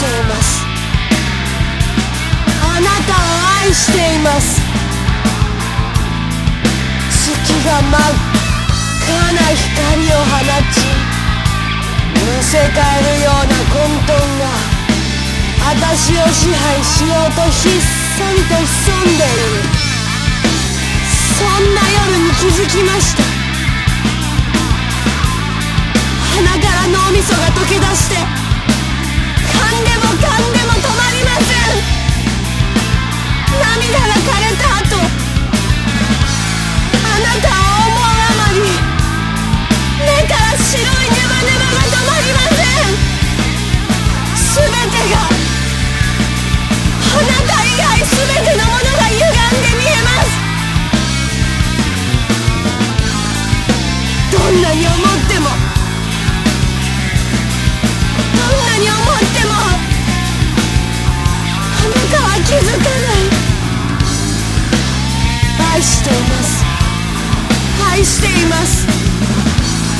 しています。あなたを愛しています。月が舞うかな光を放ちむせ返るような混沌が私を支配しようとひっそりと潜んでいる。そんな夜に気づきました。鼻から脳みそが溶け出してに思っても。どんなに思っても。あなたは気づかない。愛しています。愛しています。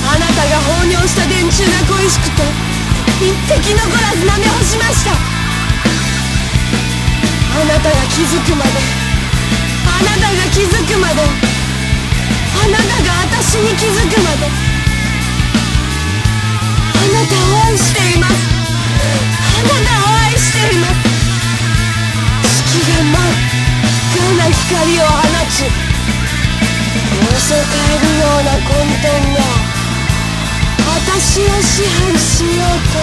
あなたが放尿した電柱が恋しくて一滴残らず舐め干しました。あなたが気づくまでせ替えるような混沌が私を支配しようと。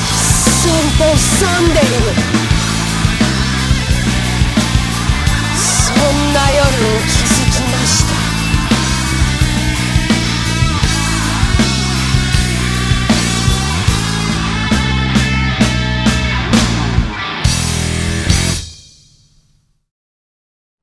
ひっそりと潜んで。いる